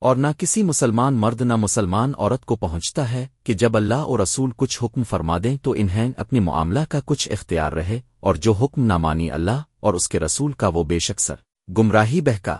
اور نہ کسی مسلمان مرد نہ مسلمان عورت کو پہنچتا ہے کہ جب اللہ اور رسول کچھ حکم فرما دیں تو انہیں اپنے معاملہ کا کچھ اختیار رہے اور جو حکم نہ مانی اللہ اور اس کے رسول کا وہ بے شک سر۔ گمراہی بہکا۔